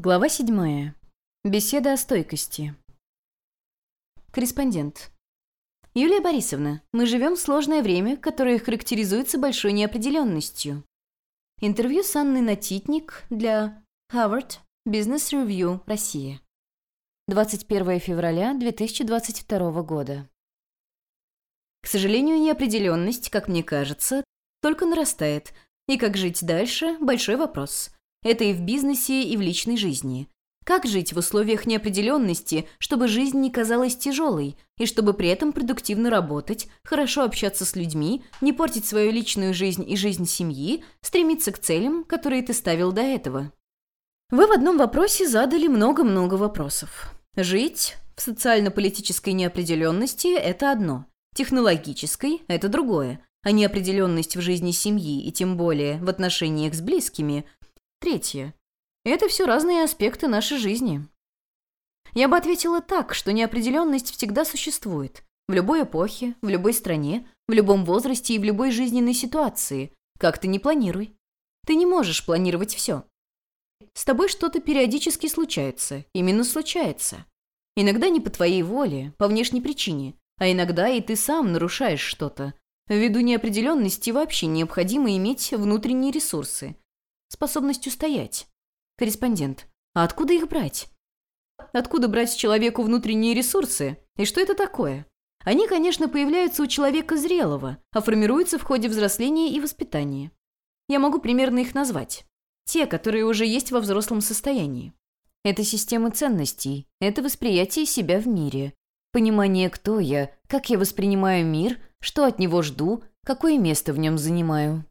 Глава 7. Беседа о стойкости. Корреспондент. Юлия Борисовна, мы живем в сложное время, которое характеризуется большой неопределенностью. Интервью с Анной Натитник для Harvard Business Review Россия. 21 февраля 2022 года. К сожалению, неопределенность, как мне кажется, только нарастает, и как жить дальше – большой вопрос – это и в бизнесе, и в личной жизни. Как жить в условиях неопределенности, чтобы жизнь не казалась тяжелой, и чтобы при этом продуктивно работать, хорошо общаться с людьми, не портить свою личную жизнь и жизнь семьи, стремиться к целям, которые ты ставил до этого? Вы в одном вопросе задали много-много вопросов. Жить в социально-политической неопределенности – это одно, технологической – это другое, а неопределенность в жизни семьи и тем более в отношениях с близкими – Третье. Это все разные аспекты нашей жизни. Я бы ответила так, что неопределенность всегда существует. В любой эпохе, в любой стране, в любом возрасте и в любой жизненной ситуации. Как ты не планируй. Ты не можешь планировать все. С тобой что-то периодически случается. Именно случается. Иногда не по твоей воле, по внешней причине, а иногда и ты сам нарушаешь что-то. Ввиду неопределенности вообще необходимо иметь внутренние ресурсы, способность устоять. Корреспондент. А откуда их брать? Откуда брать человеку внутренние ресурсы? И что это такое? Они, конечно, появляются у человека зрелого, а формируются в ходе взросления и воспитания. Я могу примерно их назвать. Те, которые уже есть во взрослом состоянии. Это система ценностей, это восприятие себя в мире, понимание, кто я, как я воспринимаю мир, что от него жду, какое место в нем занимаю.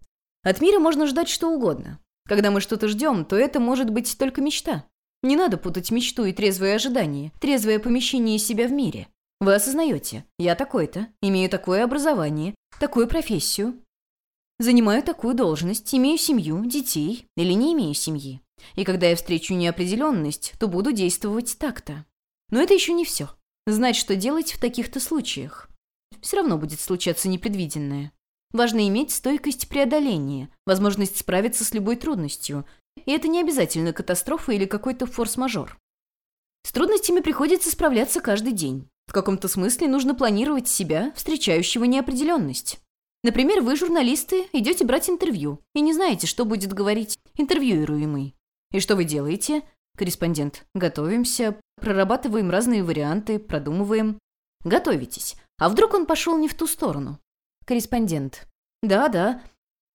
От мира можно ждать что угодно. Когда мы что-то ждем, то это может быть только мечта. Не надо путать мечту и трезвое ожидание, трезвое помещение себя в мире. Вы осознаете, я такой-то, имею такое образование, такую профессию, занимаю такую должность, имею семью, детей или не имею семьи. И когда я встречу неопределенность, то буду действовать так-то. Но это еще не все. Знать, что делать в таких-то случаях. Все равно будет случаться непредвиденное. Важно иметь стойкость преодоления, возможность справиться с любой трудностью. И это не обязательно катастрофа или какой-то форс-мажор. С трудностями приходится справляться каждый день. В каком-то смысле нужно планировать себя, встречающего неопределенность. Например, вы, журналисты, идете брать интервью и не знаете, что будет говорить интервьюируемый. И что вы делаете? Корреспондент. Готовимся, прорабатываем разные варианты, продумываем. Готовитесь. А вдруг он пошел не в ту сторону? Корреспондент. Да, да.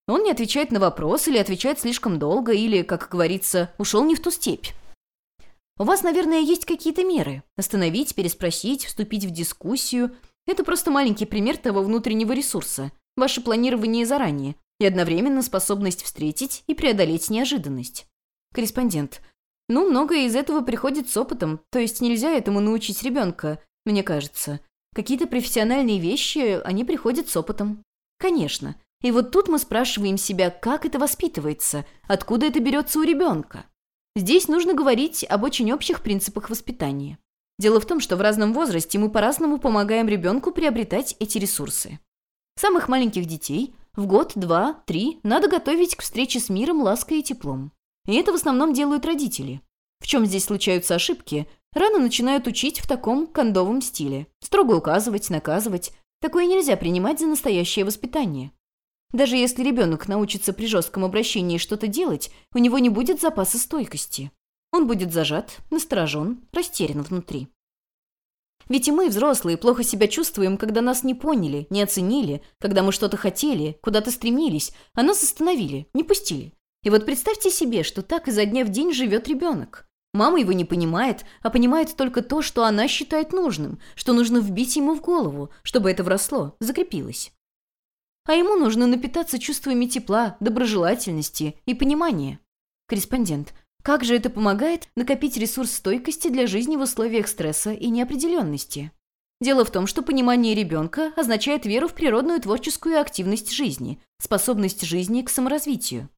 Он не отвечает на вопрос или отвечает слишком долго, или, как говорится, ушел не в ту степь. У вас, наверное, есть какие-то меры. Остановить, переспросить, вступить в дискуссию. Это просто маленький пример того внутреннего ресурса. Ваше планирование заранее и одновременно способность встретить и преодолеть неожиданность. Корреспондент. Ну, многое из этого приходит с опытом, то есть нельзя этому научить ребенка, мне кажется. Какие-то профессиональные вещи, они приходят с опытом. Конечно. И вот тут мы спрашиваем себя, как это воспитывается, откуда это берется у ребенка. Здесь нужно говорить об очень общих принципах воспитания. Дело в том, что в разном возрасте мы по-разному помогаем ребенку приобретать эти ресурсы. Самых маленьких детей в год, два, три надо готовить к встрече с миром лаской и теплом. И это в основном делают родители. В чем здесь случаются ошибки, Рано начинают учить в таком кондовом стиле. Строго указывать, наказывать. Такое нельзя принимать за настоящее воспитание. Даже если ребенок научится при жестком обращении что-то делать, у него не будет запаса стойкости. Он будет зажат, насторожен, растерян внутри. Ведь и мы, взрослые, плохо себя чувствуем, когда нас не поняли, не оценили, когда мы что-то хотели, куда-то стремились, а нас остановили, не пустили. И вот представьте себе, что так изо дня в день живет ребенок. Мама его не понимает, а понимает только то, что она считает нужным, что нужно вбить ему в голову, чтобы это вросло, закрепилось. А ему нужно напитаться чувствами тепла, доброжелательности и понимания. Корреспондент. Как же это помогает накопить ресурс стойкости для жизни в условиях стресса и неопределенности? Дело в том, что понимание ребенка означает веру в природную творческую активность жизни, способность жизни к саморазвитию.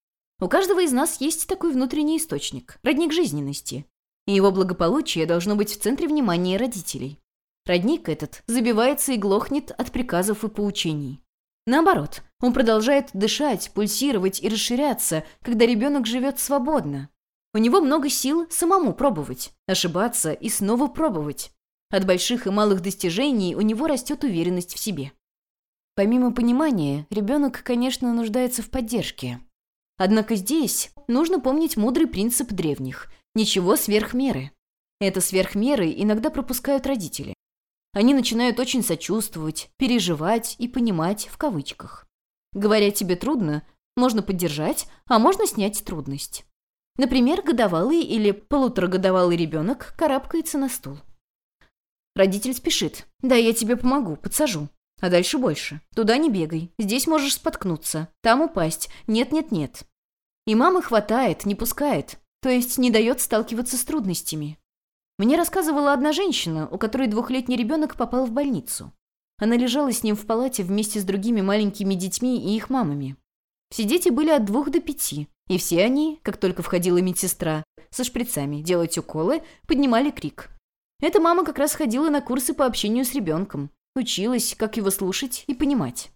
У каждого из нас есть такой внутренний источник, родник жизненности. И его благополучие должно быть в центре внимания родителей. Родник этот забивается и глохнет от приказов и поучений. Наоборот, он продолжает дышать, пульсировать и расширяться, когда ребенок живет свободно. У него много сил самому пробовать, ошибаться и снова пробовать. От больших и малых достижений у него растет уверенность в себе. Помимо понимания, ребенок, конечно, нуждается в поддержке. Однако здесь нужно помнить мудрый принцип древних – ничего сверх меры. Это сверх меры иногда пропускают родители. Они начинают очень сочувствовать, переживать и понимать в кавычках. Говоря тебе трудно, можно поддержать, а можно снять трудность. Например, годовалый или полуторагодовалый ребенок карабкается на стул. Родитель спешит. «Да, я тебе помогу, подсажу». А дальше больше. Туда не бегай. Здесь можешь споткнуться. Там упасть. Нет-нет-нет. И мама хватает, не пускает. То есть не дает сталкиваться с трудностями. Мне рассказывала одна женщина, у которой двухлетний ребенок попал в больницу. Она лежала с ним в палате вместе с другими маленькими детьми и их мамами. Все дети были от двух до пяти, и все они, как только входила медсестра, со шприцами делать уколы, поднимали крик. Эта мама как раз ходила на курсы по общению с ребенком, училась, как его слушать и понимать.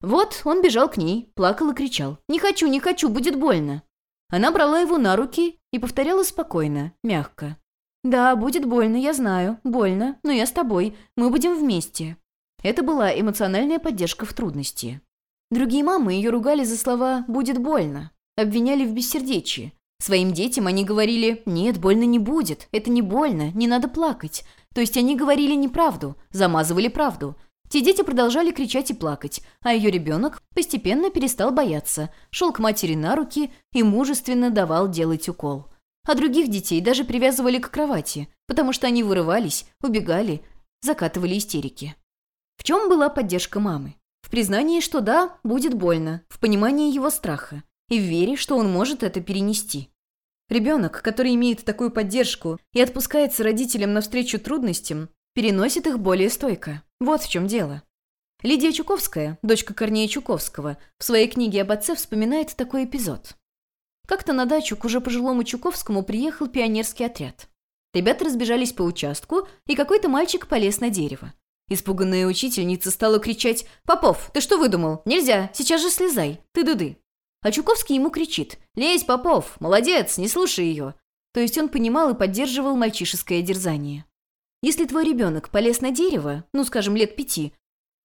Вот он бежал к ней, плакал и кричал. «Не хочу, не хочу, будет больно!» Она брала его на руки и повторяла спокойно, мягко. «Да, будет больно, я знаю, больно, но я с тобой, мы будем вместе». Это была эмоциональная поддержка в трудности. Другие мамы ее ругали за слова «будет больно», обвиняли в бессердечии. Своим детям они говорили «нет, больно не будет, это не больно, не надо плакать». То есть они говорили неправду, замазывали правду. Те дети продолжали кричать и плакать, а ее ребенок постепенно перестал бояться, шел к матери на руки и мужественно давал делать укол. А других детей даже привязывали к кровати, потому что они вырывались, убегали, закатывали истерики. В чем была поддержка мамы? В признании, что да, будет больно, в понимании его страха и в вере, что он может это перенести. Ребенок, который имеет такую поддержку и отпускается родителям навстречу трудностям, переносит их более стойко. Вот в чем дело. Лидия Чуковская, дочка Корнея Чуковского, в своей книге об отце вспоминает такой эпизод. Как-то на дачу к уже пожилому Чуковскому приехал пионерский отряд. Ребята разбежались по участку, и какой-то мальчик полез на дерево. Испуганная учительница стала кричать «Попов, ты что выдумал? Нельзя, сейчас же слезай, ты дуды». А Чуковский ему кричит «Лезь, Попов, молодец, не слушай ее». То есть он понимал и поддерживал мальчишеское дерзание. Если твой ребенок полез на дерево, ну, скажем, лет пяти,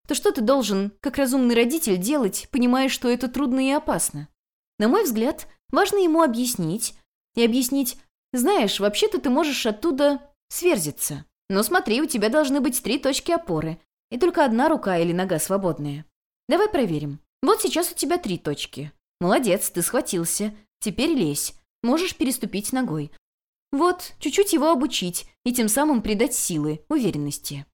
то что ты должен, как разумный родитель, делать, понимая, что это трудно и опасно? На мой взгляд, важно ему объяснить, и объяснить, знаешь, вообще-то ты можешь оттуда сверзиться. Но смотри, у тебя должны быть три точки опоры, и только одна рука или нога свободная. Давай проверим. Вот сейчас у тебя три точки. Молодец, ты схватился. Теперь лезь. Можешь переступить ногой. Вот, чуть-чуть его обучить и тем самым придать силы, уверенности.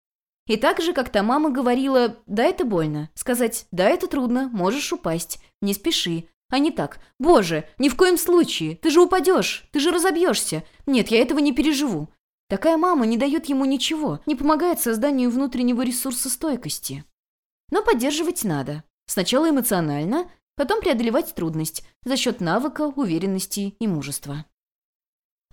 И так же, как та мама говорила «да, это больно», сказать «да, это трудно, можешь упасть, не спеши», а не так «боже, ни в коем случае, ты же упадешь, ты же разобьешься, нет, я этого не переживу». Такая мама не дает ему ничего, не помогает созданию внутреннего ресурса стойкости. Но поддерживать надо. Сначала эмоционально, потом преодолевать трудность за счет навыка, уверенности и мужества.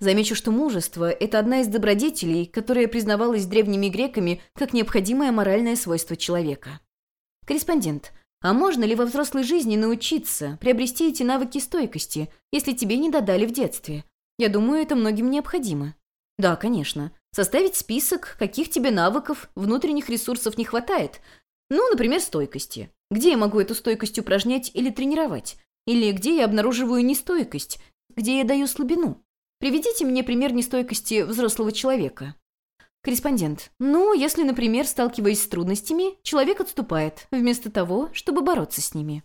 Замечу, что мужество – это одна из добродетелей, которая признавалась древними греками как необходимое моральное свойство человека. Корреспондент. А можно ли во взрослой жизни научиться, приобрести эти навыки стойкости, если тебе не додали в детстве? Я думаю, это многим необходимо. Да, конечно. Составить список, каких тебе навыков, внутренних ресурсов не хватает. Ну, например, стойкости. Где я могу эту стойкость упражнять или тренировать? Или где я обнаруживаю нестойкость? Где я даю слабину? Приведите мне пример нестойкости взрослого человека. Корреспондент. Ну, если, например, сталкиваясь с трудностями, человек отступает, вместо того, чтобы бороться с ними.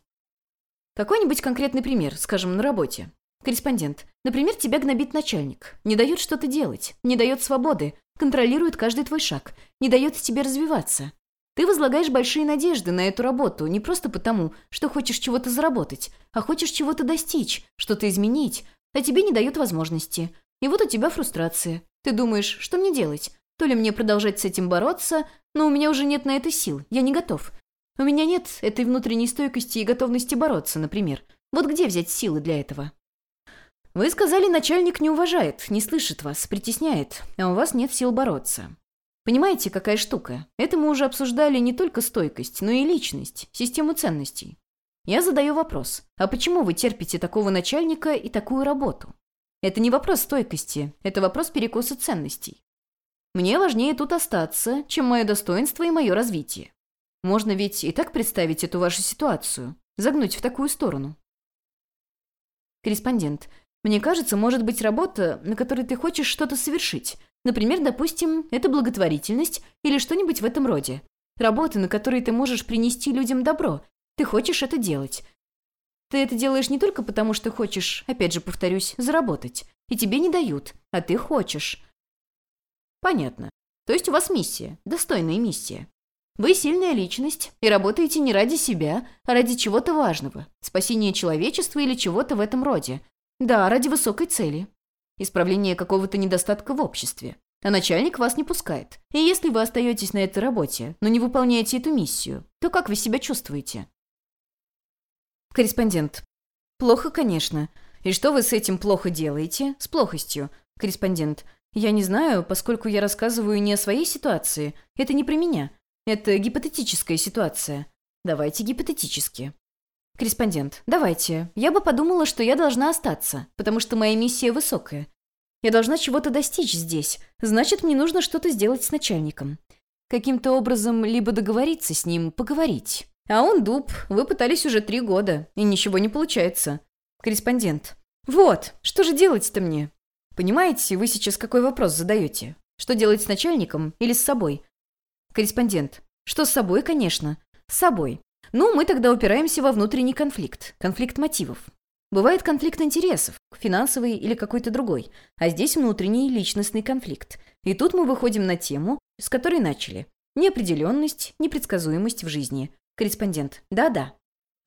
Какой-нибудь конкретный пример, скажем, на работе. Корреспондент. Например, тебя гнобит начальник, не дает что-то делать, не дает свободы, контролирует каждый твой шаг, не дает тебе развиваться. Ты возлагаешь большие надежды на эту работу не просто потому, что хочешь чего-то заработать, а хочешь чего-то достичь, что-то изменить, а тебе не дают возможности. И вот у тебя фрустрация. Ты думаешь, что мне делать? То ли мне продолжать с этим бороться, но у меня уже нет на это сил, я не готов. У меня нет этой внутренней стойкости и готовности бороться, например. Вот где взять силы для этого? Вы сказали, начальник не уважает, не слышит вас, притесняет, а у вас нет сил бороться. Понимаете, какая штука? Это мы уже обсуждали не только стойкость, но и личность, систему ценностей. Я задаю вопрос, а почему вы терпите такого начальника и такую работу? Это не вопрос стойкости, это вопрос перекоса ценностей. Мне важнее тут остаться, чем мое достоинство и мое развитие. Можно ведь и так представить эту вашу ситуацию, загнуть в такую сторону. Корреспондент. Мне кажется, может быть работа, на которой ты хочешь что-то совершить. Например, допустим, это благотворительность или что-нибудь в этом роде. Работа, на которой ты можешь принести людям добро. Ты хочешь это делать. Ты это делаешь не только потому, что хочешь, опять же повторюсь, заработать. И тебе не дают, а ты хочешь. Понятно. То есть у вас миссия, достойная миссия. Вы сильная личность и работаете не ради себя, а ради чего-то важного. Спасения человечества или чего-то в этом роде. Да, ради высокой цели. Исправление какого-то недостатка в обществе. А начальник вас не пускает. И если вы остаетесь на этой работе, но не выполняете эту миссию, то как вы себя чувствуете? Корреспондент. Плохо, конечно. И что вы с этим плохо делаете? С плохостью. Корреспондент. Я не знаю, поскольку я рассказываю не о своей ситуации. Это не про меня. Это гипотетическая ситуация. Давайте гипотетически. Корреспондент. Давайте. Я бы подумала, что я должна остаться, потому что моя миссия высокая. Я должна чего-то достичь здесь. Значит, мне нужно что-то сделать с начальником. Каким-то образом либо договориться с ним, поговорить. А он дуб. Вы пытались уже три года, и ничего не получается. Корреспондент. Вот, что же делать-то мне? Понимаете, вы сейчас какой вопрос задаете? Что делать с начальником или с собой? Корреспондент. Что с собой, конечно. С собой. Ну, мы тогда упираемся во внутренний конфликт. Конфликт мотивов. Бывает конфликт интересов, финансовый или какой-то другой, а здесь внутренний личностный конфликт. И тут мы выходим на тему, с которой начали. Неопределенность, непредсказуемость в жизни. Корреспондент. Да-да.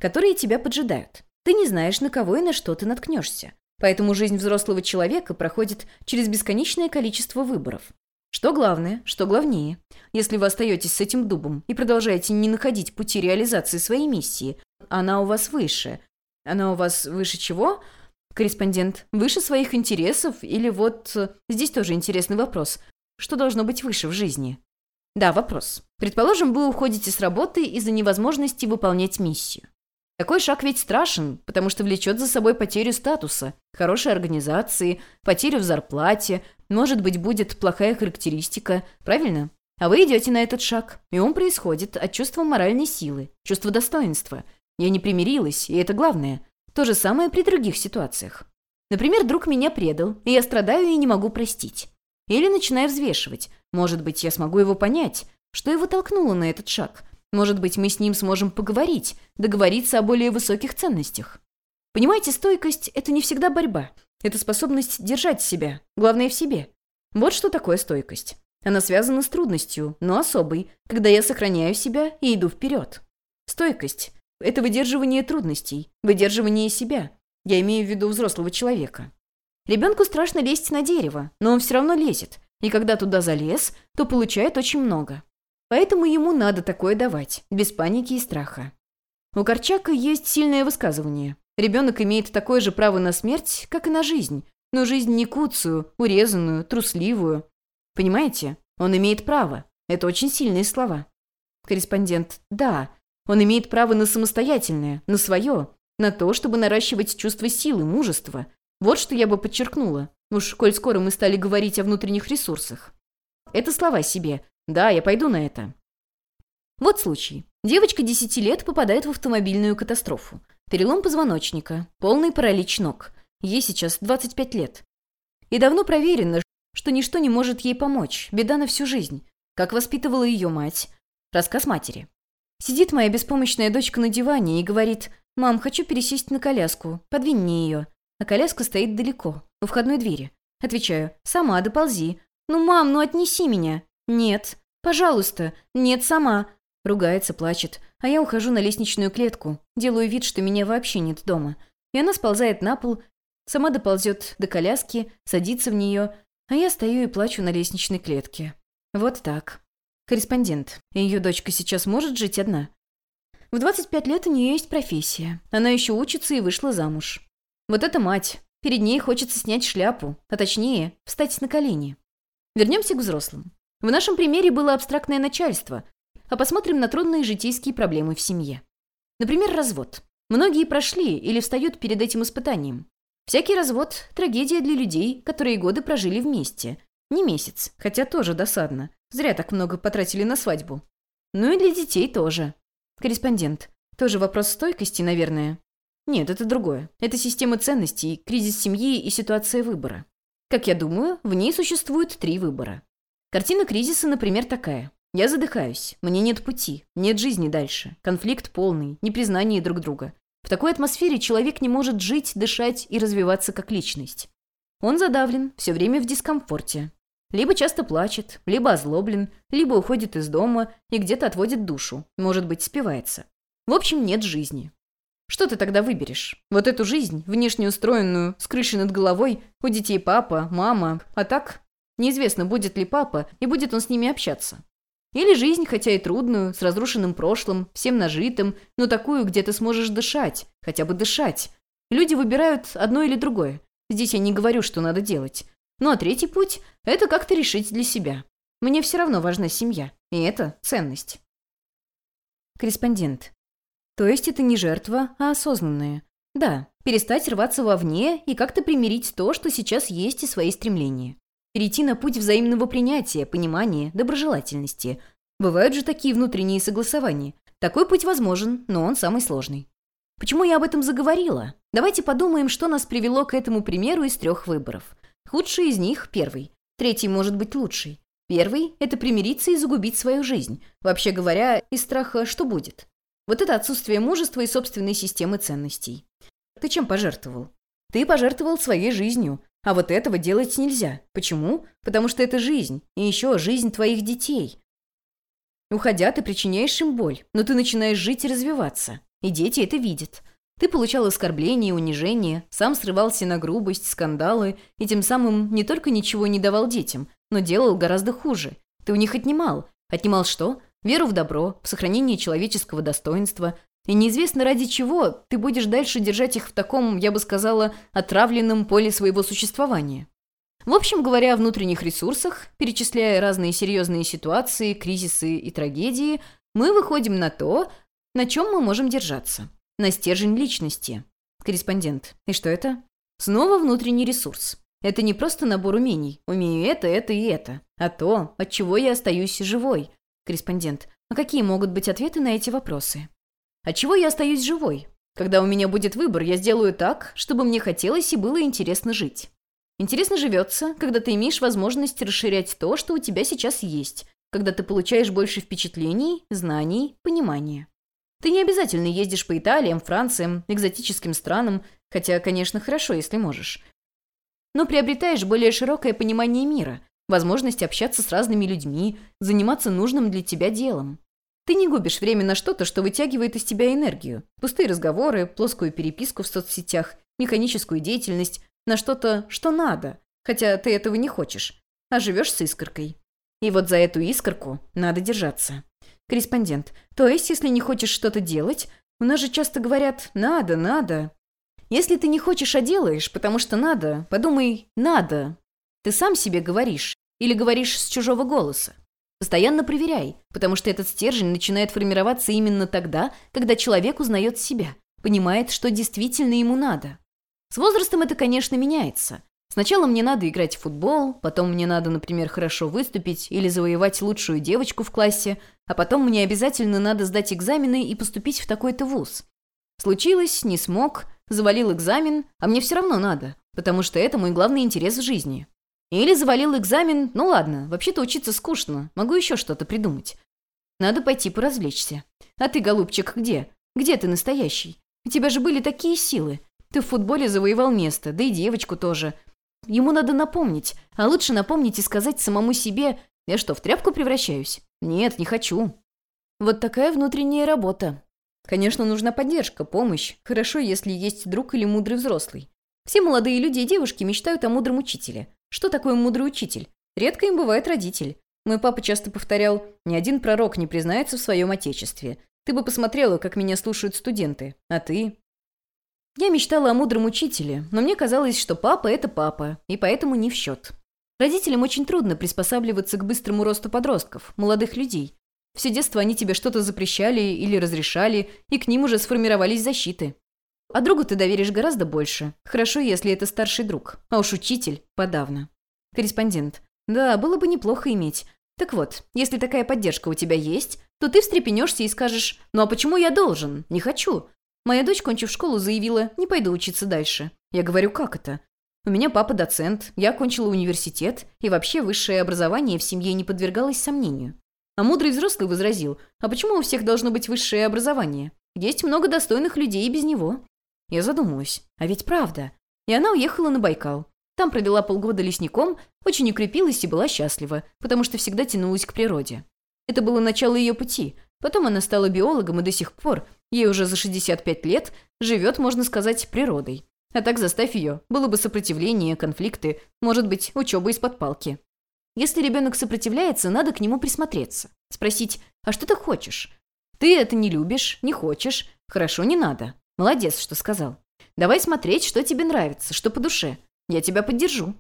Которые тебя поджидают. Ты не знаешь, на кого и на что ты наткнешься. Поэтому жизнь взрослого человека проходит через бесконечное количество выборов. Что главное, что главнее. Если вы остаетесь с этим дубом и продолжаете не находить пути реализации своей миссии, она у вас выше. Она у вас выше чего? Корреспондент. Выше своих интересов или вот... Э, здесь тоже интересный вопрос. Что должно быть выше в жизни? Да, вопрос. Предположим, вы уходите с работы из-за невозможности выполнять миссию. Такой шаг ведь страшен, потому что влечет за собой потерю статуса, хорошей организации, потерю в зарплате, может быть, будет плохая характеристика, правильно? А вы идете на этот шаг, и он происходит от чувства моральной силы, чувства достоинства. Я не примирилась, и это главное. То же самое при других ситуациях. Например, друг меня предал, и я страдаю и не могу простить. Или начинаю взвешивать. Может быть, я смогу его понять, что его толкнуло на этот шаг – может быть, мы с ним сможем поговорить, договориться о более высоких ценностях. Понимаете, стойкость – это не всегда борьба. Это способность держать себя, главное в себе. Вот что такое стойкость. Она связана с трудностью, но особой, когда я сохраняю себя и иду вперед. Стойкость – это выдерживание трудностей, выдерживание себя. Я имею в виду взрослого человека. Ребенку страшно лезть на дерево, но он все равно лезет. И когда туда залез, то получает очень много. Поэтому ему надо такое давать, без паники и страха. У Корчака есть сильное высказывание. Ребенок имеет такое же право на смерть, как и на жизнь, но жизнь не куцую, урезанную, трусливую. Понимаете? Он имеет право. Это очень сильные слова. Корреспондент. Да, он имеет право на самостоятельное, на свое, на то, чтобы наращивать чувство силы, мужества. Вот что я бы подчеркнула. Уж коль скоро мы стали говорить о внутренних ресурсах. Это слова себе, да, я пойду на это. Вот случай. Девочка 10 лет попадает в автомобильную катастрофу. Перелом позвоночника, полный паралич ног. Ей сейчас 25 лет. И давно проверено, что ничто не может ей помочь, беда на всю жизнь. Как воспитывала ее мать. Рассказ матери. Сидит моя беспомощная дочка на диване и говорит, «Мам, хочу пересесть на коляску, подвинь мне ее». А коляска стоит далеко, у входной двери. Отвечаю, «Сама доползи». «Ну, мам, ну отнеси меня». «Нет, пожалуйста, нет, сама». Ругается, плачет, а я ухожу на лестничную клетку, делаю вид, что меня вообще нет дома. И она сползает на пол, сама доползет до коляски, садится в нее, а я стою и плачу на лестничной клетке. Вот так. Корреспондент. Ее дочка сейчас может жить одна? В 25 лет у нее есть профессия. Она еще учится и вышла замуж. Вот эта мать. Перед ней хочется снять шляпу, а точнее, встать на колени. Вернемся к взрослым. В нашем примере было абстрактное начальство, а посмотрим на трудные житейские проблемы в семье. Например, развод. Многие прошли или встают перед этим испытанием. Всякий развод – трагедия для людей, которые годы прожили вместе. Не месяц, хотя тоже досадно. Зря так много потратили на свадьбу. Ну и для детей тоже. Корреспондент. Тоже вопрос стойкости, наверное. Нет, это другое. Это система ценностей, кризис семьи и ситуация выбора. Как я думаю, в ней существует три выбора. Картина кризиса, например, такая. Я задыхаюсь, мне нет пути, нет жизни дальше, конфликт полный, непризнание друг друга. В такой атмосфере человек не может жить, дышать и развиваться как личность. Он задавлен, все время в дискомфорте. Либо часто плачет, либо озлоблен, либо уходит из дома и где-то отводит душу, может быть, спивается. В общем, нет жизни. Что ты тогда выберешь? Вот эту жизнь, внешне устроенную, с крышей над головой, у детей папа, мама, а так? Неизвестно, будет ли папа и будет он с ними общаться. Или жизнь, хотя и трудную, с разрушенным прошлым, всем нажитым, но такую, где ты сможешь дышать, хотя бы дышать. Люди выбирают одно или другое. Здесь я не говорю, что надо делать. Ну а третий путь – это как-то решить для себя. Мне все равно важна семья, и это ценность. Корреспондент. То есть это не жертва, а осознанное. Да, перестать рваться вовне и как-то примирить то, что сейчас есть, и свои стремления. Перейти на путь взаимного принятия, понимания, доброжелательности. Бывают же такие внутренние согласования. Такой путь возможен, но он самый сложный. Почему я об этом заговорила? Давайте подумаем, что нас привело к этому примеру из трех выборов. Худший из них – первый. Третий может быть лучший. Первый – это примириться и загубить свою жизнь. Вообще говоря, из страха «что будет?». Вот это отсутствие мужества и собственной системы ценностей. Ты чем пожертвовал? Ты пожертвовал своей жизнью, а вот этого делать нельзя. Почему? Потому что это жизнь, и еще жизнь твоих детей. Уходя, ты причиняешь им боль, но ты начинаешь жить и развиваться. И дети это видят. Ты получал оскорбления и унижения, сам срывался на грубость, скандалы, и тем самым не только ничего не давал детям, но делал гораздо хуже. Ты у них отнимал. Отнимал что? веру в добро, в сохранение человеческого достоинства. И неизвестно ради чего ты будешь дальше держать их в таком, я бы сказала, отравленном поле своего существования. В общем, говоря о внутренних ресурсах, перечисляя разные серьезные ситуации, кризисы и трагедии, мы выходим на то, на чем мы можем держаться. На стержень личности. Корреспондент. И что это? Снова внутренний ресурс. Это не просто набор умений. Умею это, это и это. А то, от чего я остаюсь живой. Корреспондент. А какие могут быть ответы на эти вопросы? От чего я остаюсь живой? Когда у меня будет выбор, я сделаю так, чтобы мне хотелось и было интересно жить. Интересно живется, когда ты имеешь возможность расширять то, что у тебя сейчас есть, когда ты получаешь больше впечатлений, знаний, понимания. Ты не обязательно ездишь по Италиям, Франциям, экзотическим странам, хотя, конечно, хорошо, если можешь. Но приобретаешь более широкое понимание мира, возможность общаться с разными людьми, заниматься нужным для тебя делом. Ты не губишь время на что-то, что вытягивает из тебя энергию. Пустые разговоры, плоскую переписку в соцсетях, механическую деятельность, на что-то, что надо, хотя ты этого не хочешь, а живешь с искоркой. И вот за эту искорку надо держаться. Корреспондент. То есть, если не хочешь что-то делать, у нас же часто говорят «надо, надо». Если ты не хочешь, а делаешь, потому что надо, подумай «надо». Ты сам себе говоришь или говоришь с чужого голоса. Постоянно проверяй, потому что этот стержень начинает формироваться именно тогда, когда человек узнает себя, понимает, что действительно ему надо. С возрастом это, конечно, меняется. Сначала мне надо играть в футбол, потом мне надо, например, хорошо выступить или завоевать лучшую девочку в классе, а потом мне обязательно надо сдать экзамены и поступить в такой-то вуз. Случилось, не смог, завалил экзамен, а мне все равно надо, потому что это мой главный интерес в жизни. Или завалил экзамен, ну ладно, вообще-то учиться скучно, могу еще что-то придумать. Надо пойти поразвлечься. А ты, голубчик, где? Где ты настоящий? У тебя же были такие силы. Ты в футболе завоевал место, да и девочку тоже. Ему надо напомнить, а лучше напомнить и сказать самому себе, я что, в тряпку превращаюсь? Нет, не хочу. Вот такая внутренняя работа. Конечно, нужна поддержка, помощь. Хорошо, если есть друг или мудрый взрослый. Все молодые люди и девушки мечтают о мудром учителе. Что такое мудрый учитель? Редко им бывает родитель. Мой папа часто повторял, ни один пророк не признается в своем отечестве. Ты бы посмотрела, как меня слушают студенты. А ты? Я мечтала о мудром учителе, но мне казалось, что папа – это папа, и поэтому не в счет. Родителям очень трудно приспосабливаться к быстрому росту подростков, молодых людей. Все детство они тебе что-то запрещали или разрешали, и к ним уже сформировались защиты. А другу ты доверишь гораздо больше. Хорошо, если это старший друг. А уж учитель – подавно. Корреспондент. Да, было бы неплохо иметь. Так вот, если такая поддержка у тебя есть, то ты встрепенешься и скажешь «Ну а почему я должен? Не хочу». Моя дочь, кончив школу, заявила «Не пойду учиться дальше». Я говорю «Как это?» У меня папа доцент, я окончила университет, и вообще высшее образование в семье не подвергалось сомнению. А мудрый взрослый возразил, а почему у всех должно быть высшее образование? Есть много достойных людей и без него. Я задумалась, а ведь правда. И она уехала на Байкал. Там провела полгода лесником, очень укрепилась и была счастлива, потому что всегда тянулась к природе. Это было начало ее пути. Потом она стала биологом и до сих пор, ей уже за 65 лет, живет, можно сказать, природой. А так заставь ее, было бы сопротивление, конфликты, может быть, учеба из-под палки. Если ребенок сопротивляется, надо к нему присмотреться. Спросить, а что ты хочешь? Ты это не любишь, не хочешь. Хорошо, не надо. Молодец, что сказал. Давай смотреть, что тебе нравится, что по душе. Я тебя поддержу.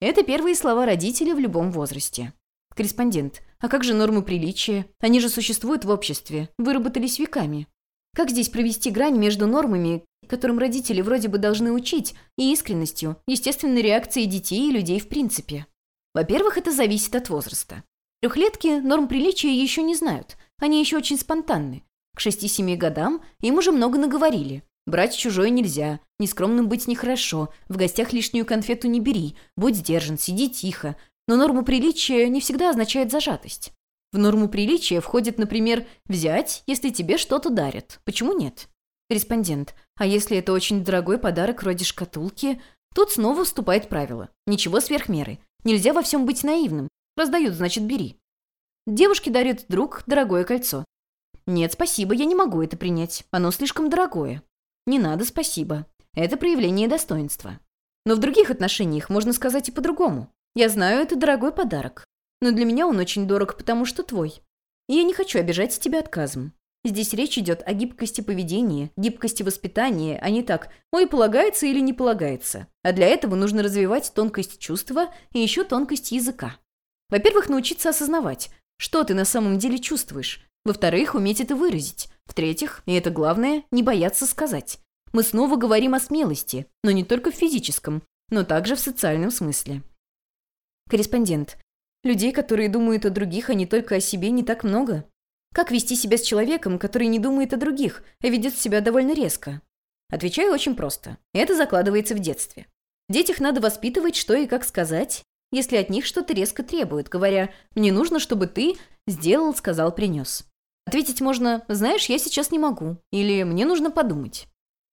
Это первые слова родителя в любом возрасте. Корреспондент. А как же нормы приличия? Они же существуют в обществе, выработались веками. Как здесь провести грань между нормами, которым родители вроде бы должны учить, и искренностью, естественной реакцией детей и людей в принципе? Во-первых, это зависит от возраста. Трехлетки норм приличия еще не знают, они еще очень спонтанны. К шести-семи годам им уже много наговорили. Брать чужое нельзя, нескромным быть нехорошо, в гостях лишнюю конфету не бери, будь сдержан, сиди тихо. Но норму приличия не всегда означает зажатость. В норму приличия входит, например, взять, если тебе что-то дарят. Почему нет? Корреспондент. А если это очень дорогой подарок вроде шкатулки? Тут снова вступает правило. Ничего сверх меры. Нельзя во всем быть наивным. Раздают, значит, бери. Девушке дарит друг дорогое кольцо. Нет, спасибо, я не могу это принять. Оно слишком дорогое. Не надо, спасибо. Это проявление достоинства. Но в других отношениях можно сказать и по-другому. Я знаю, это дорогой подарок но для меня он очень дорог, потому что твой. И я не хочу обижать тебя отказом. Здесь речь идет о гибкости поведения, гибкости воспитания, а не так, ой, полагается или не полагается. А для этого нужно развивать тонкость чувства и еще тонкость языка. Во-первых, научиться осознавать, что ты на самом деле чувствуешь. Во-вторых, уметь это выразить. В-третьих, и это главное, не бояться сказать. Мы снова говорим о смелости, но не только в физическом, но также в социальном смысле. Корреспондент. Людей, которые думают о других, а не только о себе, не так много. Как вести себя с человеком, который не думает о других, а ведет себя довольно резко? Отвечаю очень просто. Это закладывается в детстве. Детях надо воспитывать, что и как сказать, если от них что-то резко требуют, говоря «мне нужно, чтобы ты сделал, сказал, принес». Ответить можно «знаешь, я сейчас не могу» или «мне нужно подумать».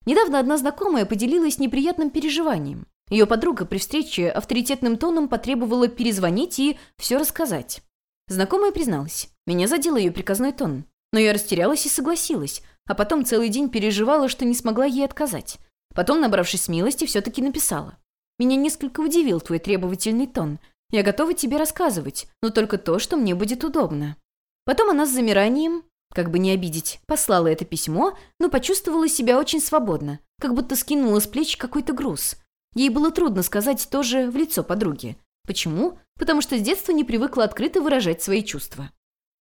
Недавно одна знакомая поделилась неприятным переживанием. Ее подруга при встрече авторитетным тоном потребовала перезвонить и все рассказать. Знакомая призналась. Меня задел ее приказной тон. Но я растерялась и согласилась, а потом целый день переживала, что не смогла ей отказать. Потом, набравшись смелости, все-таки написала. «Меня несколько удивил твой требовательный тон. Я готова тебе рассказывать, но только то, что мне будет удобно». Потом она с замиранием, как бы не обидеть, послала это письмо, но почувствовала себя очень свободно, как будто скинула с плеч какой-то груз. Ей было трудно сказать тоже в лицо подруги. Почему? Потому что с детства не привыкла открыто выражать свои чувства.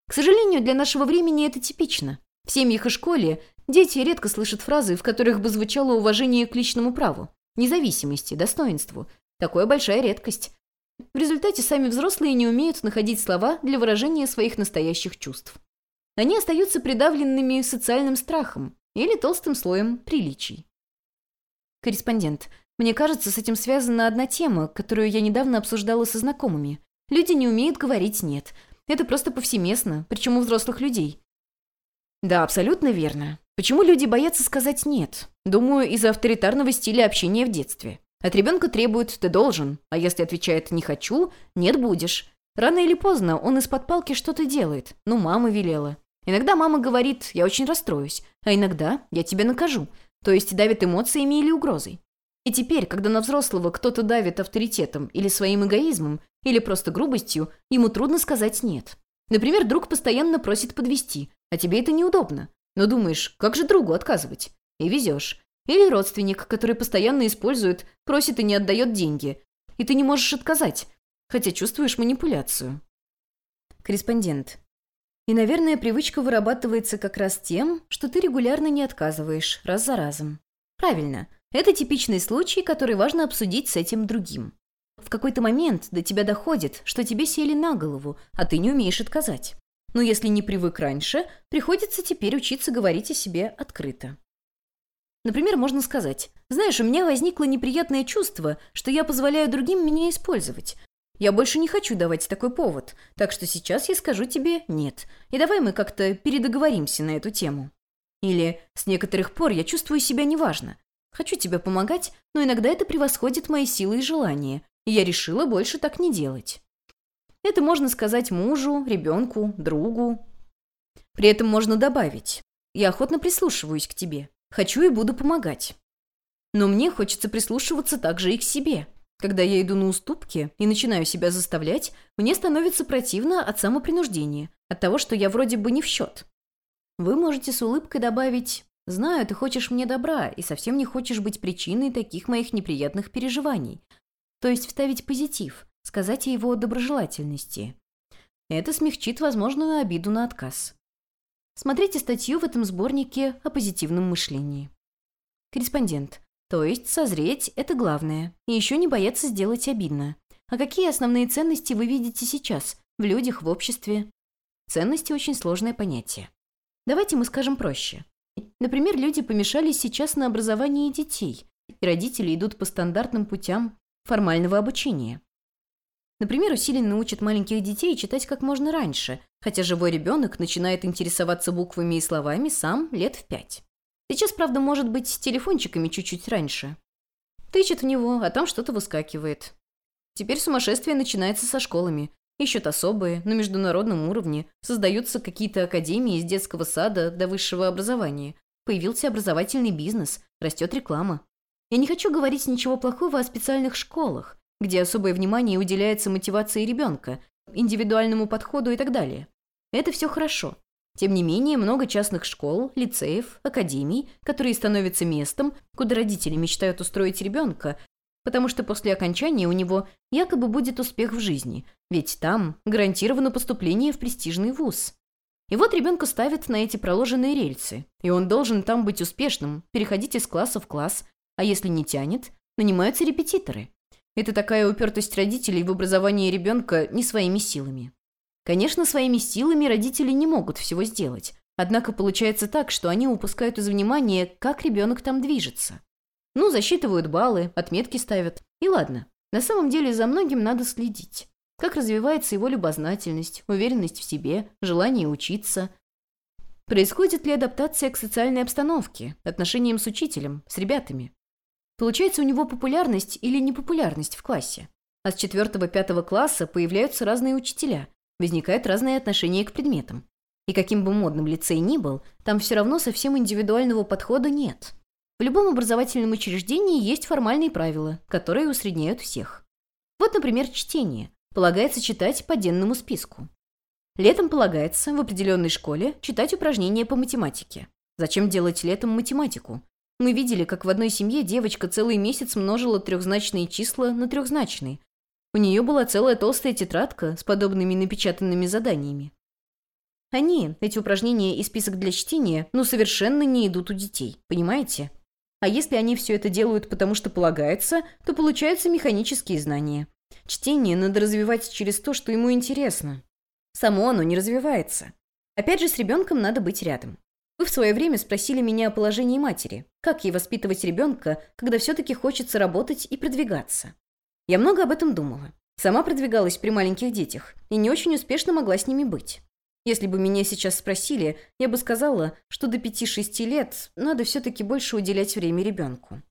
К сожалению, для нашего времени это типично. В семьях и школе дети редко слышат фразы, в которых бы звучало уважение к личному праву, независимости, достоинству. Такое большая редкость. В результате сами взрослые не умеют находить слова для выражения своих настоящих чувств. Они остаются придавленными социальным страхом или толстым слоем приличий. Корреспондент. Мне кажется, с этим связана одна тема, которую я недавно обсуждала со знакомыми. Люди не умеют говорить «нет». Это просто повсеместно, причем у взрослых людей. Да, абсолютно верно. Почему люди боятся сказать «нет»? Думаю, из-за авторитарного стиля общения в детстве. От ребенка требуют «ты должен», а если отвечает «не хочу», «нет будешь». Рано или поздно он из-под палки что-то делает. Ну, мама велела. Иногда мама говорит «я очень расстроюсь», а иногда «я тебя накажу», то есть давит эмоциями или угрозой. И теперь, когда на взрослого кто-то давит авторитетом или своим эгоизмом, или просто грубостью, ему трудно сказать «нет». Например, друг постоянно просит подвести, а тебе это неудобно. Но думаешь, как же другу отказывать? И везешь. Или родственник, который постоянно использует, просит и не отдает деньги. И ты не можешь отказать, хотя чувствуешь манипуляцию. Корреспондент. И, наверное, привычка вырабатывается как раз тем, что ты регулярно не отказываешь, раз за разом. Правильно. Это типичный случай, который важно обсудить с этим другим. В какой-то момент до тебя доходит, что тебе сели на голову, а ты не умеешь отказать. Но если не привык раньше, приходится теперь учиться говорить о себе открыто. Например, можно сказать, «Знаешь, у меня возникло неприятное чувство, что я позволяю другим меня использовать. Я больше не хочу давать такой повод, так что сейчас я скажу тебе «нет». И давай мы как-то передоговоримся на эту тему». Или «С некоторых пор я чувствую себя неважно. Хочу тебе помогать, но иногда это превосходит мои силы и желания, и я решила больше так не делать». Это можно сказать мужу, ребенку, другу. При этом можно добавить «Я охотно прислушиваюсь к тебе. Хочу и буду помогать». Но мне хочется прислушиваться также и к себе. Когда я иду на уступки и начинаю себя заставлять, мне становится противно от самопринуждения, от того, что я вроде бы не в счет. Вы можете с улыбкой добавить «Знаю, ты хочешь мне добра и совсем не хочешь быть причиной таких моих неприятных переживаний». То есть вставить позитив, сказать о его доброжелательности. Это смягчит возможную обиду на отказ. Смотрите статью в этом сборнике о позитивном мышлении. Корреспондент. То есть созреть – это главное. И еще не бояться сделать обидно. А какие основные ценности вы видите сейчас в людях, в обществе? Ценности – очень сложное понятие. Давайте мы скажем проще. Например, люди помешались сейчас на образовании детей, и родители идут по стандартным путям формального обучения. Например, усиленно учат маленьких детей читать как можно раньше, хотя живой ребенок начинает интересоваться буквами и словами сам лет в пять. Сейчас, правда, может быть, с телефончиками чуть-чуть раньше. Тычет в него, а там что-то выскакивает. Теперь сумасшествие начинается со школами. Ищут особые, на международном уровне. Создаются какие-то академии из детского сада до высшего образования. Появился образовательный бизнес, растет реклама. Я не хочу говорить ничего плохого о специальных школах где особое внимание уделяется мотивации ребенка, индивидуальному подходу и так далее. Это все хорошо. Тем не менее, много частных школ, лицеев, академий, которые становятся местом, куда родители мечтают устроить ребенка, потому что после окончания у него якобы будет успех в жизни, ведь там гарантировано поступление в престижный вуз. И вот ребенка ставят на эти проложенные рельсы, и он должен там быть успешным, переходить из класса в класс, а если не тянет, нанимаются репетиторы. Это такая упертость родителей в образовании ребенка не своими силами. Конечно, своими силами родители не могут всего сделать. Однако получается так, что они упускают из внимания, как ребенок там движется. Ну, засчитывают баллы, отметки ставят. И ладно, на самом деле за многим надо следить. Как развивается его любознательность, уверенность в себе, желание учиться. Происходит ли адаптация к социальной обстановке, отношениям с учителем, с ребятами. Получается у него популярность или непопулярность в классе. А с 4-5 класса появляются разные учителя, возникают разные отношения к предметам. И каким бы модным лицей ни был, там все равно совсем индивидуального подхода нет. В любом образовательном учреждении есть формальные правила, которые усредняют всех. Вот, например, чтение. Полагается читать по денному списку. Летом полагается в определенной школе читать упражнения по математике. Зачем делать летом математику? Мы видели, как в одной семье девочка целый месяц множила трехзначные числа на трехзначные. У нее была целая толстая тетрадка с подобными напечатанными заданиями. Они, эти упражнения и список для чтения, ну совершенно не идут у детей, понимаете? А если они все это делают потому, что полагается, то получаются механические знания. Чтение надо развивать через то, что ему интересно. Само оно не развивается. Опять же, с ребенком надо быть рядом. Вы в свое время спросили меня о положении матери, как ей воспитывать ребенка, когда все-таки хочется работать и продвигаться. Я много об этом думала. Сама продвигалась при маленьких детях и не очень успешно могла с ними быть. Если бы меня сейчас спросили, я бы сказала, что до 5-6 лет надо все-таки больше уделять время ребенку.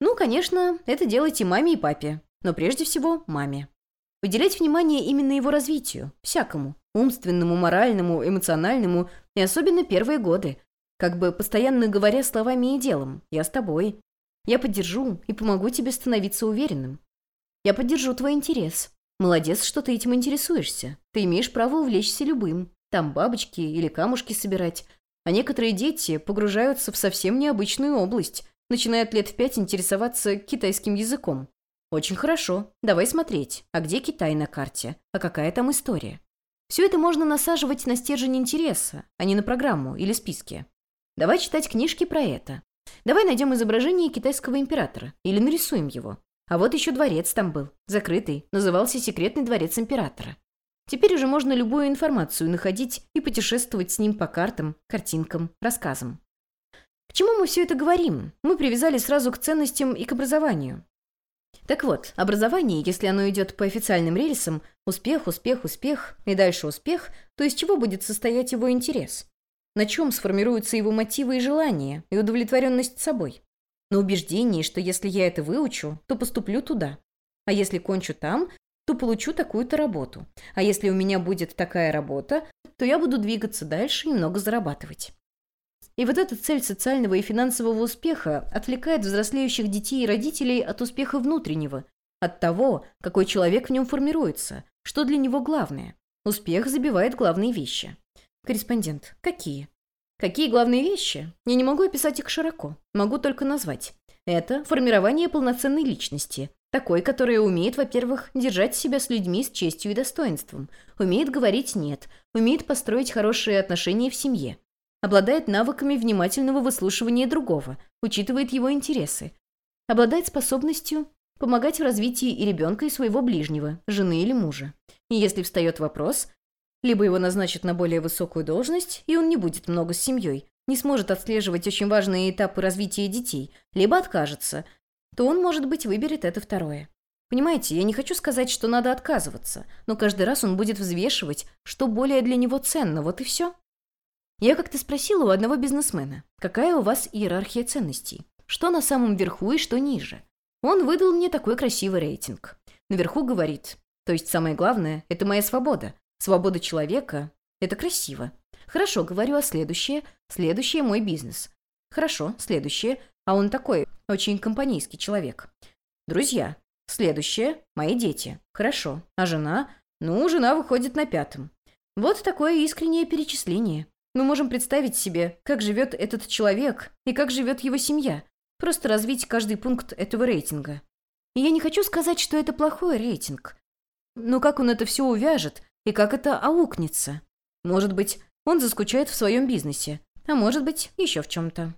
Ну, конечно, это делайте маме и папе, но прежде всего маме. Уделять внимание именно его развитию, всякому, умственному, моральному, эмоциональному и особенно первые годы, как бы постоянно говоря словами и делом «я с тобой». Я поддержу и помогу тебе становиться уверенным. Я поддержу твой интерес. Молодец, что ты этим интересуешься. Ты имеешь право увлечься любым. Там бабочки или камушки собирать. А некоторые дети погружаются в совсем необычную область, начинают лет в пять интересоваться китайским языком. Очень хорошо. Давай смотреть. А где Китай на карте? А какая там история? Все это можно насаживать на стержень интереса, а не на программу или списки. Давай читать книжки про это. Давай найдем изображение китайского императора или нарисуем его. А вот еще дворец там был, закрытый, назывался «Секретный дворец императора». Теперь уже можно любую информацию находить и путешествовать с ним по картам, картинкам, рассказам. К чему мы все это говорим? Мы привязали сразу к ценностям и к образованию. Так вот, образование, если оно идет по официальным рельсам, успех, успех, успех и дальше успех, то из чего будет состоять его интерес? На чем сформируются его мотивы и желания, и удовлетворенность собой? На убеждении, что если я это выучу, то поступлю туда. А если кончу там, то получу такую-то работу. А если у меня будет такая работа, то я буду двигаться дальше и много зарабатывать. И вот эта цель социального и финансового успеха отвлекает взрослеющих детей и родителей от успеха внутреннего, от того, какой человек в нем формируется, что для него главное. Успех забивает главные вещи. Корреспондент. Какие? Какие главные вещи? Я не могу описать их широко, могу только назвать. Это формирование полноценной личности, такой, которая умеет, во-первых, держать себя с людьми с честью и достоинством, умеет говорить «нет», умеет построить хорошие отношения в семье, обладает навыками внимательного выслушивания другого, учитывает его интересы, обладает способностью помогать в развитии и ребенка, и своего ближнего, жены или мужа. И если встает вопрос, либо его назначат на более высокую должность, и он не будет много с семьей, не сможет отслеживать очень важные этапы развития детей, либо откажется – то он, может быть, выберет это второе. Понимаете, я не хочу сказать, что надо отказываться, но каждый раз он будет взвешивать, что более для него ценно, вот и все. Я как-то спросила у одного бизнесмена, какая у вас иерархия ценностей? Что на самом верху и что ниже? Он выдал мне такой красивый рейтинг. Наверху говорит, то есть самое главное – это моя свобода. Свобода человека – это красиво. Хорошо, говорю, а следующее? Следующее – мой бизнес. Хорошо, следующее. А он такой, очень компанейский человек. Друзья. Следующее. Мои дети. Хорошо. А жена? Ну, жена выходит на пятом. Вот такое искреннее перечисление. Мы можем представить себе, как живет этот человек и как живет его семья. Просто развить каждый пункт этого рейтинга. И я не хочу сказать, что это плохой рейтинг. Но как он это все увяжет и как это аукнется? Может быть, он заскучает в своем бизнесе, а может быть, еще в чем-то.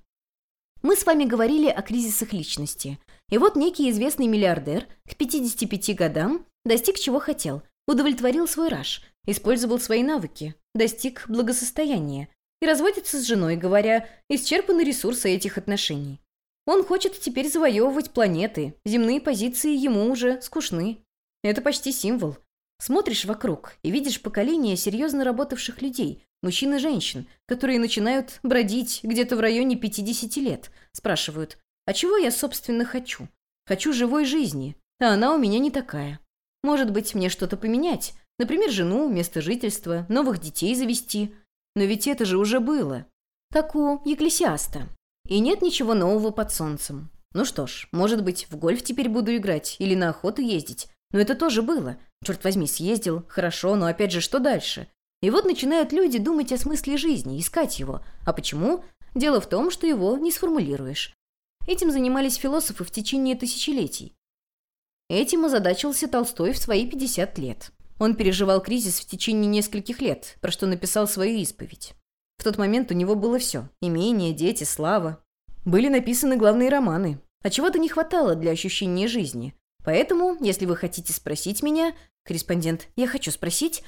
Мы с вами говорили о кризисах личности. И вот некий известный миллиардер к 55 годам достиг чего хотел, удовлетворил свой раж, использовал свои навыки, достиг благосостояния и разводится с женой, говоря, исчерпаны ресурсы этих отношений. Он хочет теперь завоевывать планеты, земные позиции ему уже скучны. Это почти символ. Смотришь вокруг и видишь поколение серьезно работавших людей, Мужчин и женщин, которые начинают бродить где-то в районе 50 лет, спрашивают, а чего я, собственно, хочу? Хочу живой жизни, а она у меня не такая. Может быть, мне что-то поменять? Например, жену, место жительства, новых детей завести. Но ведь это же уже было. Как у Екклесиаста. И нет ничего нового под солнцем. Ну что ж, может быть, в гольф теперь буду играть или на охоту ездить. Но это тоже было. Черт возьми, съездил, хорошо, но опять же, что дальше? И вот начинают люди думать о смысле жизни, искать его. А почему? Дело в том, что его не сформулируешь. Этим занимались философы в течение тысячелетий. Этим озадачился Толстой в свои 50 лет. Он переживал кризис в течение нескольких лет, про что написал свою исповедь. В тот момент у него было все – имение, дети, слава. Были написаны главные романы. А чего-то не хватало для ощущения жизни. Поэтому, если вы хотите спросить меня, корреспондент, я хочу спросить,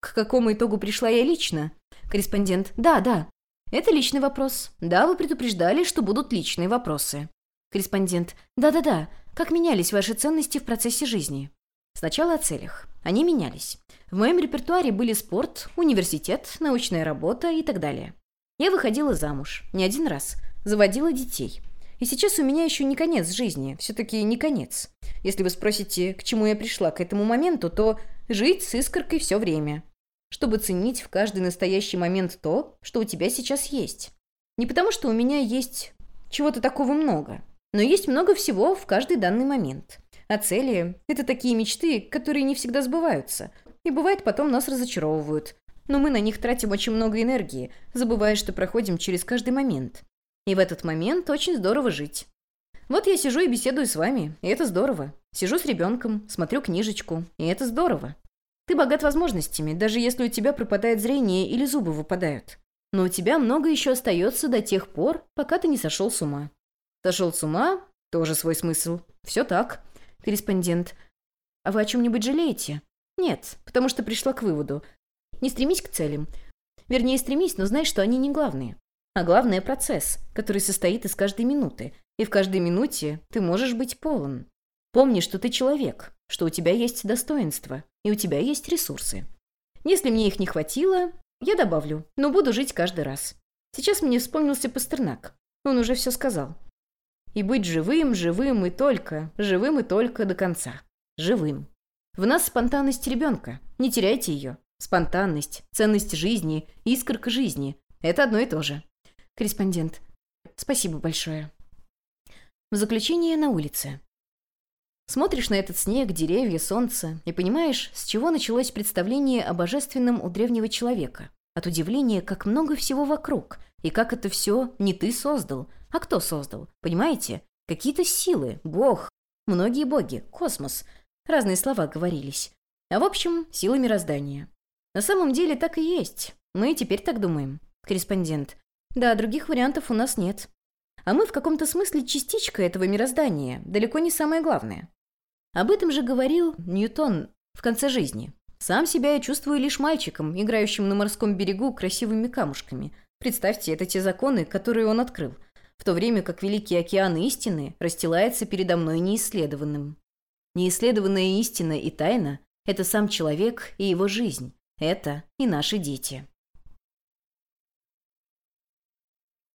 к какому итогу пришла я лично? Корреспондент. Да, да. Это личный вопрос. Да, вы предупреждали, что будут личные вопросы. Корреспондент. Да-да-да. Как менялись ваши ценности в процессе жизни? Сначала о целях. Они менялись. В моем репертуаре были спорт, университет, научная работа и так далее. Я выходила замуж. Не один раз. Заводила детей. И сейчас у меня еще не конец жизни. Все-таки не конец. Если вы спросите, к чему я пришла к этому моменту, то жить с искоркой все время чтобы ценить в каждый настоящий момент то, что у тебя сейчас есть. Не потому, что у меня есть чего-то такого много, но есть много всего в каждый данный момент. А цели — это такие мечты, которые не всегда сбываются, и бывает потом нас разочаровывают. Но мы на них тратим очень много энергии, забывая, что проходим через каждый момент. И в этот момент очень здорово жить. Вот я сижу и беседую с вами, и это здорово. Сижу с ребенком, смотрю книжечку, и это здорово. Ты богат возможностями, даже если у тебя пропадает зрение или зубы выпадают. Но у тебя много еще остается до тех пор, пока ты не сошел с ума. Сошел с ума? Тоже свой смысл. Все так. Корреспондент. А вы о чем-нибудь жалеете? Нет, потому что пришла к выводу. Не стремись к целям. Вернее, стремись, но знай, что они не главные. А главное – процесс, который состоит из каждой минуты. И в каждой минуте ты можешь быть полон. Помни, что ты человек, что у тебя есть достоинство, и у тебя есть ресурсы. Если мне их не хватило, я добавлю, но буду жить каждый раз. Сейчас мне вспомнился Пастернак. Он уже все сказал. И быть живым, живым и только, живым и только до конца. Живым. В нас спонтанность ребенка. Не теряйте ее. Спонтанность, ценность жизни, искорка жизни – это одно и то же. Корреспондент. Спасибо большое. В заключение на улице. Смотришь на этот снег, деревья, солнце и понимаешь, с чего началось представление о божественном у древнего человека. От удивления, как много всего вокруг, и как это все не ты создал, а кто создал, понимаете? Какие-то силы, бог, многие боги, космос. Разные слова говорились. А в общем, силы мироздания. На самом деле так и есть. Мы теперь так думаем. Корреспондент. Да, других вариантов у нас нет. А мы в каком-то смысле частичка этого мироздания, далеко не самое главное. Об этом же говорил Ньютон в конце жизни. «Сам себя я чувствую лишь мальчиком, играющим на морском берегу красивыми камушками. Представьте, это те законы, которые он открыл, в то время как Великий океан истины расстилается передо мной неисследованным. Неисследованная истина и тайна – это сам человек и его жизнь. Это и наши дети».